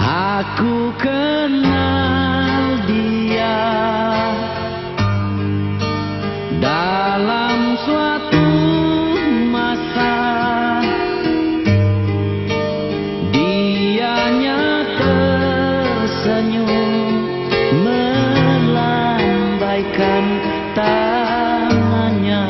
Aku kenal dia dalam suatu masa. Dianya tersenyum melambaikan tangannya.